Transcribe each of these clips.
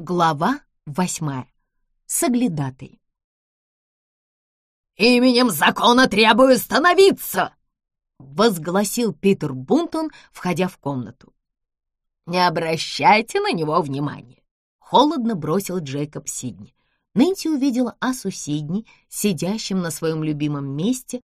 Глава восьмая. Соглядатый. «Именем закона требую становиться!» — возгласил Питер Бунтон, входя в комнату. «Не обращайте на него внимания!» — холодно бросил Джейкоб Сидни. Нэнси увидела Асу Сидни, сидящим на своем любимом месте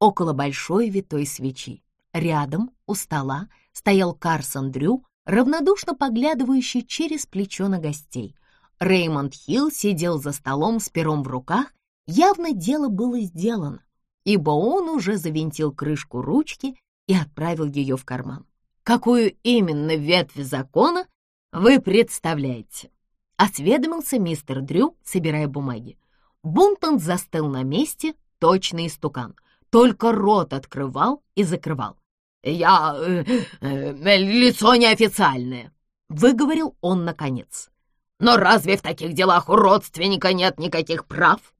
около большой витой свечи. Рядом, у стола, стоял Карсон Дрю, равнодушно поглядывающий через плечо на гостей. Реймонд Хилл сидел за столом с пером в руках, явно дело было сделано, ибо он уже завинтил крышку ручки и отправил ее в карман. «Какую именно ветвь закона вы представляете?» — осведомился мистер Дрю, собирая бумаги. Бунтон застыл на месте, точный истукан, только рот открывал и закрывал. «Я... Э, э, лицо неофициальное», — выговорил он наконец. «Но разве в таких делах у родственника нет никаких прав?»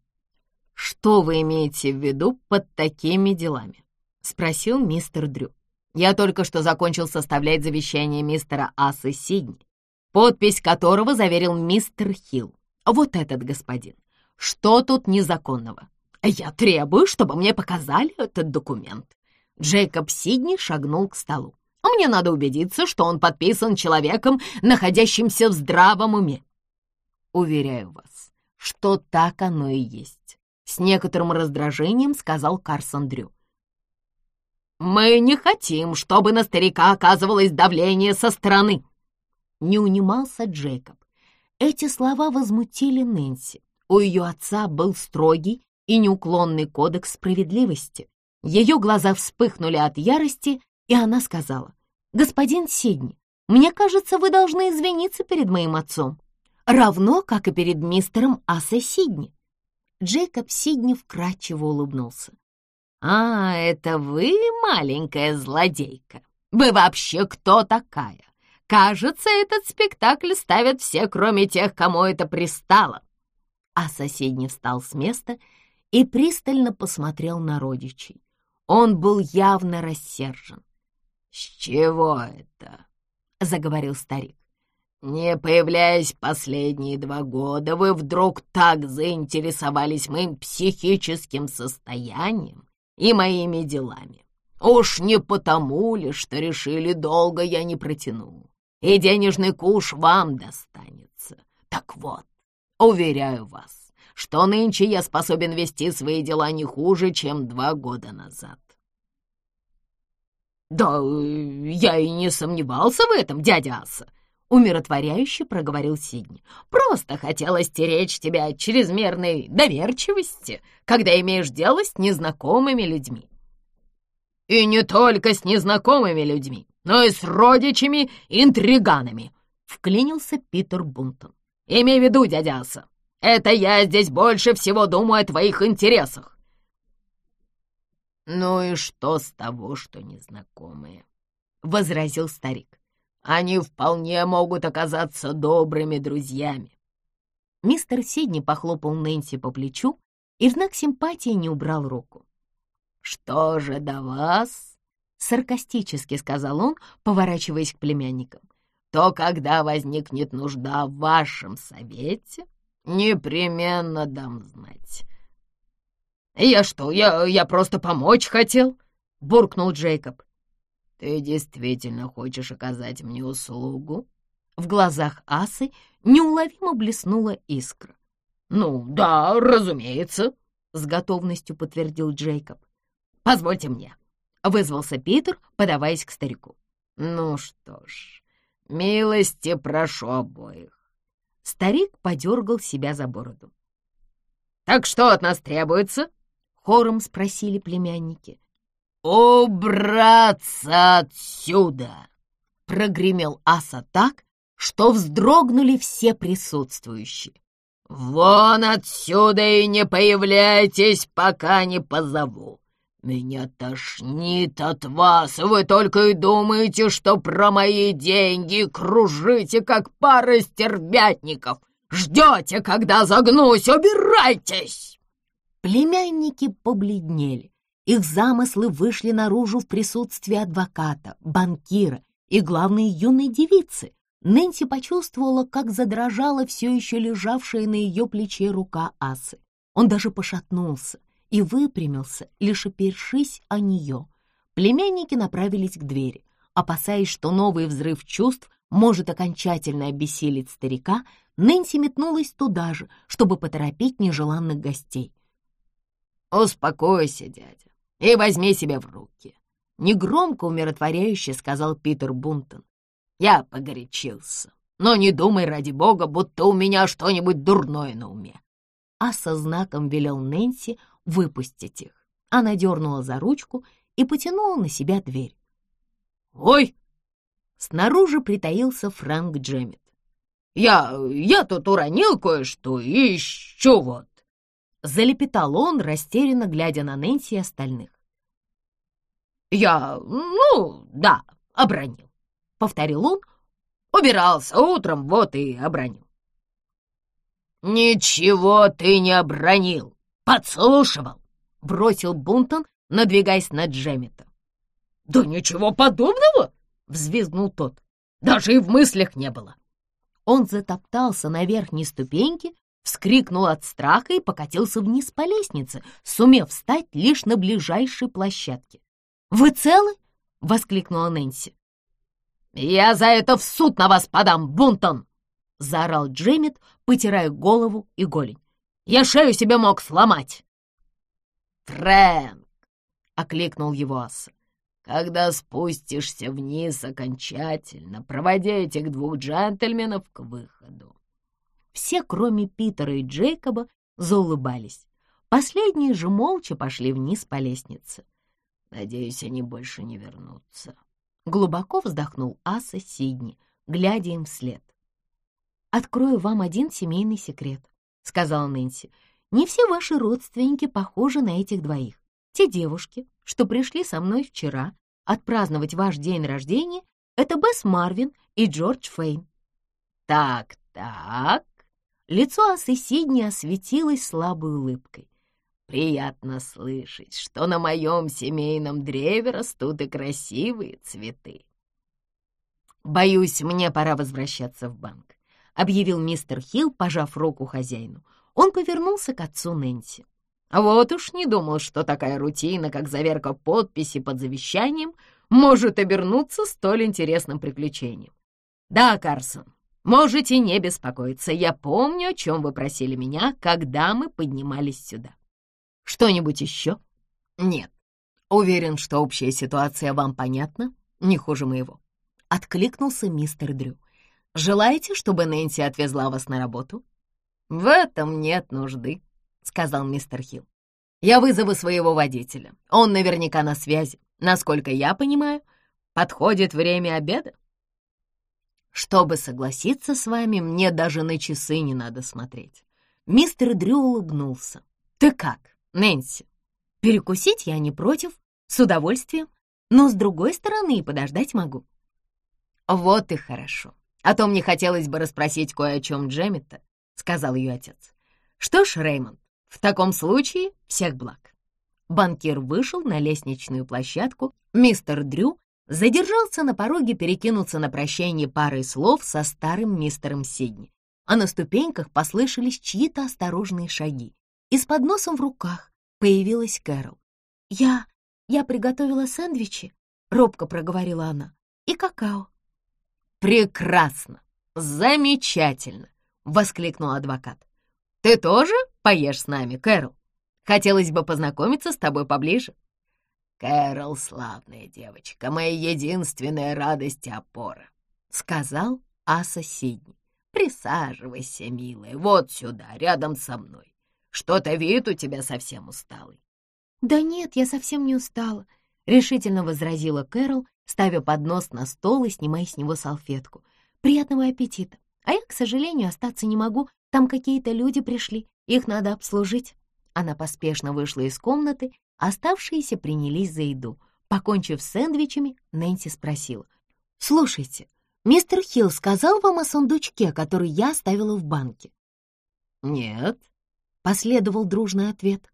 «Что вы имеете в виду под такими делами?» — спросил мистер Дрю. «Я только что закончил составлять завещание мистера Асы Сидни, подпись которого заверил мистер Хилл. Вот этот господин. Что тут незаконного? Я требую, чтобы мне показали этот документ. Джейкоб Сидни шагнул к столу. «Мне надо убедиться, что он подписан человеком, находящимся в здравом уме». «Уверяю вас, что так оно и есть», — с некоторым раздражением сказал Карсон Дрю. «Мы не хотим, чтобы на старика оказывалось давление со стороны», — не унимался Джейкоб. Эти слова возмутили Нэнси. У ее отца был строгий и неуклонный кодекс справедливости, ее глаза вспыхнули от ярости, и она сказала, «Господин Сидни, мне кажется, вы должны извиниться перед моим отцом, равно как и перед мистером Ассе Сидни». Джейкоб Сидни вкрадчиво улыбнулся. «А, это вы, маленькая злодейка? Вы вообще кто такая? Кажется, этот спектакль ставят все, кроме тех, кому это пристало». А соседний встал с места и пристально посмотрел на родичей. Он был явно рассержен. «С чего это?» — заговорил старик. «Не появляясь последние два года, вы вдруг так заинтересовались моим психическим состоянием и моими делами. Уж не потому ли, что решили, долго я не протяну, и денежный куш вам достанется. Так вот, уверяю вас, что нынче я способен вести свои дела не хуже, чем два года назад. «Да я и не сомневался в этом, дядя Аса», — умиротворяюще проговорил Сидни. «Просто хотелось стеречь тебя от чрезмерной доверчивости, когда имеешь дело с незнакомыми людьми». «И не только с незнакомыми людьми, но и с родичами-интриганами», — вклинился Питер Бунтон. «Имей в виду, дядя Аса, это я здесь больше всего думаю о твоих интересах. «Ну и что с того, что незнакомые?» — возразил старик. «Они вполне могут оказаться добрыми друзьями». Мистер Сидни похлопал Нэнси по плечу и в знак симпатии не убрал руку. «Что же до вас?» — саркастически сказал он, поворачиваясь к племянникам. «То, когда возникнет нужда в вашем совете, «Непременно дам знать». «Я что, я, я просто помочь хотел?» — буркнул Джейкоб. «Ты действительно хочешь оказать мне услугу?» В глазах Асы неуловимо блеснула искра. «Ну, да, разумеется», — с готовностью подтвердил Джейкоб. «Позвольте мне», — вызвался Питер, подаваясь к старику. «Ну что ж, милости прошу обоих. Старик подергал себя за бороду. «Так что от нас требуется?» — хором спросили племянники. «Убраться отсюда!» — прогремел Аса так, что вздрогнули все присутствующие. «Вон отсюда и не появляйтесь, пока не позову. «Меня тошнит от вас, вы только и думаете, что про мои деньги кружите, как пара стервятников. Ждете, когда загнусь, убирайтесь!» Племянники побледнели. Их замыслы вышли наружу в присутствии адвоката, банкира и главной юной девицы, Нэнси почувствовала, как задрожала все еще лежавшая на ее плече рука Асы. Он даже пошатнулся и выпрямился, лишь опершись о нее. Племянники направились к двери. Опасаясь, что новый взрыв чувств может окончательно обессилить старика, Нэнси метнулась туда же, чтобы поторопить нежеланных гостей. «Успокойся, дядя, и возьми себя в руки», — негромко умиротворяюще сказал Питер Бунтон. «Я погорячился, но не думай, ради бога, будто у меня что-нибудь дурное на уме». А со знаком велел Нэнси выпустить их. Она дернула за ручку и потянула на себя дверь. «Ой!» Снаружи притаился Фрэнк Джеммит. «Я... я тут уронил кое-что и еще вот!» Залепетал он, растерянно глядя на Нэнси и остальных. «Я... ну, да, обронил», — повторил он. «Убирался утром, вот и обронил». «Ничего ты не обронил, подслушивал», — бросил Бунтон, надвигаясь на Джеммета. «Да ничего подобного!» — взвизгнул тот. «Даже и в мыслях не было!» Он затоптался на верхней ступеньке, вскрикнул от страха и покатился вниз по лестнице, сумев встать лишь на ближайшей площадке. «Вы целы?» — воскликнула Нэнси. «Я за это в суд на вас подам, Бунтон!» — заорал Джеммит, потирая голову и голень. «Я шею себе мог сломать!» «Фрэнк!» — окликнул его Асса. Когда спустишься вниз окончательно, проводи этих двух джентльменов к выходу. Все, кроме Питера и Джейкоба, заулыбались. Последние же молча пошли вниз по лестнице. Надеюсь, они больше не вернутся. Глубоко вздохнул Аса Сидни, глядя им вслед. «Открою вам один семейный секрет», — сказала Нэнси. «Не все ваши родственники похожи на этих двоих. Те девушки, что пришли со мной вчера отпраздновать ваш день рождения, это Бесс Марвин и Джордж Фейн. Так, так. Лицо Асы Сидни осветилось слабой улыбкой. Приятно слышать, что на моем семейном древе растут и красивые цветы. «Боюсь, мне пора возвращаться в банк», — объявил мистер Хилл, пожав руку хозяину. Он повернулся к отцу Нэнси. Вот уж не думал, что такая рутина, как заверка подписи под завещанием, может обернуться столь интересным приключением. Да, Карсон, можете не беспокоиться. Я помню, о чем вы просили меня, когда мы поднимались сюда. Что-нибудь еще? Нет. Уверен, что общая ситуация вам понятна, не хуже моего. Откликнулся мистер Дрю. Желаете, чтобы Нэнси отвезла вас на работу? В этом нет нужды, — сказал мистер Хилл. «Я вызову своего водителя. Он наверняка на связи. Насколько я понимаю, подходит время обеда. Чтобы согласиться с вами, мне даже на часы не надо смотреть». Мистер Дрю улыбнулся. «Ты как, Нэнси? Перекусить я не против, с удовольствием, но с другой стороны и подождать могу». «Вот и хорошо. А то мне хотелось бы расспросить кое о чем Джеммета», — сказал ее отец. «Что ж, Реймонд, в таком случае всех благ. Банкир вышел на лестничную площадку. Мистер Дрю задержался на пороге перекинуться на прощание парой слов со старым мистером Сидни. А на ступеньках послышались чьи-то осторожные шаги. И с подносом в руках появилась Кэрол. «Я... я приготовила сэндвичи», — робко проговорила она, — «и какао». «Прекрасно! Замечательно!» — воскликнул адвокат. «Ты тоже поешь с нами, Кэрол? Хотелось бы познакомиться с тобой поближе». «Кэрол — славная девочка, моя единственная радость и опора», — сказал Аса Сидни. «Присаживайся, милая, вот сюда, рядом со мной. Что-то вид у тебя совсем усталый». «Да нет, я совсем не устала», — решительно возразила Кэрол, ставя поднос на стол и снимая с него салфетку. «Приятного аппетита! А я, к сожалению, остаться не могу, там какие-то люди пришли, их надо обслужить». Она поспешно вышла из комнаты, оставшиеся принялись за еду. Покончив с сэндвичами, Нэнси спросила. «Слушайте, мистер Хилл сказал вам о сундучке, который я оставила в банке?» «Нет», — последовал дружный ответ.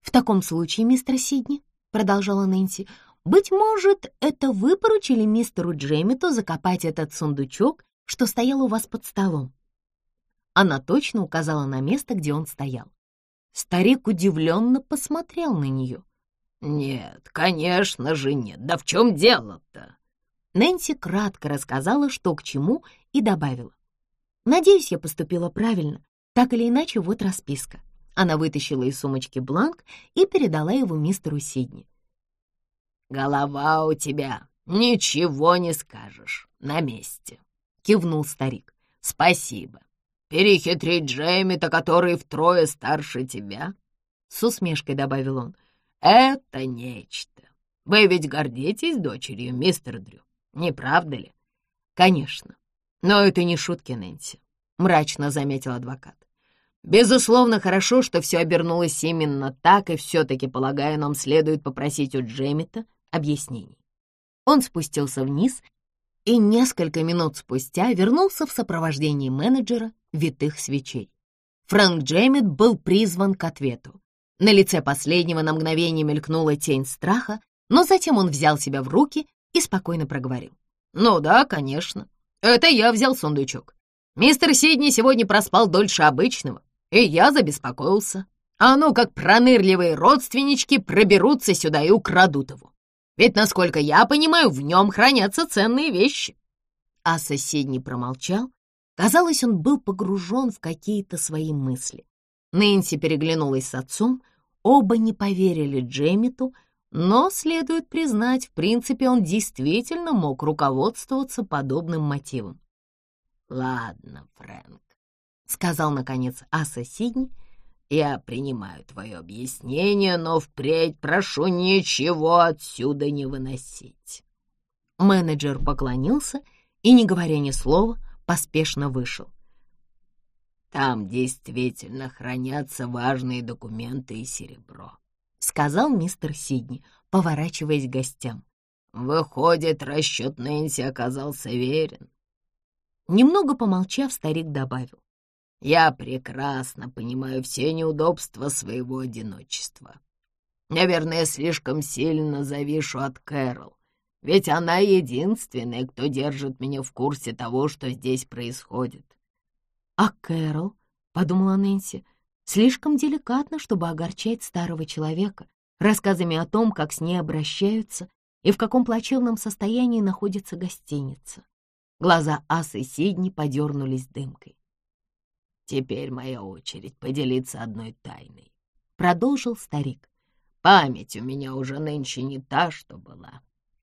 «В таком случае, мистер Сидни», — продолжала Нэнси, «быть может, это вы поручили мистеру Джеммету закопать этот сундучок что стоял у вас под столом?» Она точно указала на место, где он стоял. Старик удивленно посмотрел на нее. «Нет, конечно же нет. Да в чем дело-то?» Нэнси кратко рассказала, что к чему, и добавила. «Надеюсь, я поступила правильно. Так или иначе, вот расписка». Она вытащила из сумочки бланк и передала его мистеру Сидни. «Голова у тебя, ничего не скажешь, на месте», — кивнул старик. «Спасибо. Перехитрить Джейми-то, который втрое старше тебя?» С усмешкой добавил он. «Это нечто. Вы ведь гордитесь дочерью, мистер Дрю, не правда ли?» «Конечно. Но это не шутки, Нэнси», — мрачно заметил адвокат. Безусловно, хорошо, что все обернулось именно так, и все-таки, полагаю, нам следует попросить у Джемита объяснений. Он спустился вниз и несколько минут спустя вернулся в сопровождении менеджера витых свечей. Фрэнк Джемит был призван к ответу. На лице последнего на мгновение мелькнула тень страха, но затем он взял себя в руки и спокойно проговорил. «Ну да, конечно. Это я взял сундучок. Мистер Сидни сегодня проспал дольше обычного, и я забеспокоился. А ну, как пронырливые родственнички проберутся сюда и украдут его. Ведь, насколько я понимаю, в нем хранятся ценные вещи. А соседний промолчал. Казалось, он был погружен в какие-то свои мысли. Нэнси переглянулась с отцом. Оба не поверили Джемиту, но, следует признать, в принципе, он действительно мог руководствоваться подобным мотивом. «Ладно, Фрэнк, — сказал, наконец, Аса Сидни. «Я принимаю твое объяснение, но впредь прошу ничего отсюда не выносить». Менеджер поклонился и, не говоря ни слова, поспешно вышел. «Там действительно хранятся важные документы и серебро», — сказал мистер Сидни, поворачиваясь к гостям. «Выходит, расчет Нэнси оказался верен». Немного помолчав, старик добавил. Я прекрасно понимаю все неудобства своего одиночества. Наверное, слишком сильно завишу от Кэрол, ведь она единственная, кто держит меня в курсе того, что здесь происходит. «А Кэрол?» — подумала Нэнси. «Слишком деликатно, чтобы огорчать старого человека рассказами о том, как с ней обращаются и в каком плачевном состоянии находится гостиница». Глаза Асы Сидни подернулись дымкой. «Теперь моя очередь поделиться одной тайной», — продолжил старик. «Память у меня уже нынче не та, что была.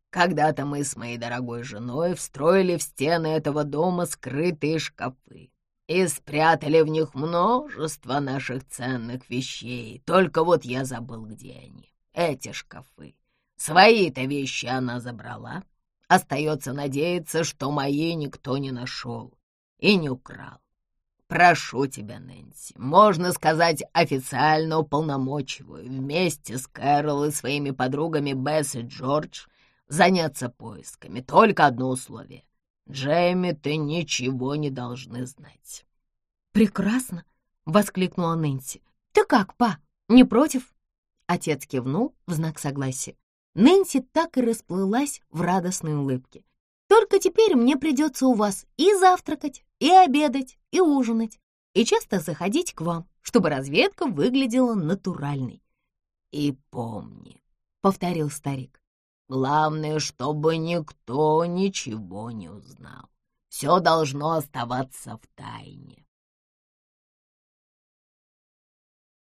Когда-то мы с моей дорогой женой встроили в стены этого дома скрытые шкафы и спрятали в них множество наших ценных вещей. Только вот я забыл, где они, эти шкафы. Свои-то вещи она забрала. Остается надеяться, что мои никто не нашел и не украл. Прошу тебя, Нэнси, можно сказать, официально уполномочиваю вместе с Кэрол и своими подругами Бесс и Джордж заняться поисками. Только одно условие. Джейми, ты ничего не должны знать. «Прекрасно!» — воскликнула Нэнси. «Ты как, па, не против?» Отец кивнул в знак согласия. Нэнси так и расплылась в радостной улыбке. «Только теперь мне придется у вас и завтракать, и обедать, и ужинать, и часто заходить к вам, чтобы разведка выглядела натуральной. «И помни», — повторил старик, — «главное, чтобы никто ничего не узнал. Все должно оставаться в тайне».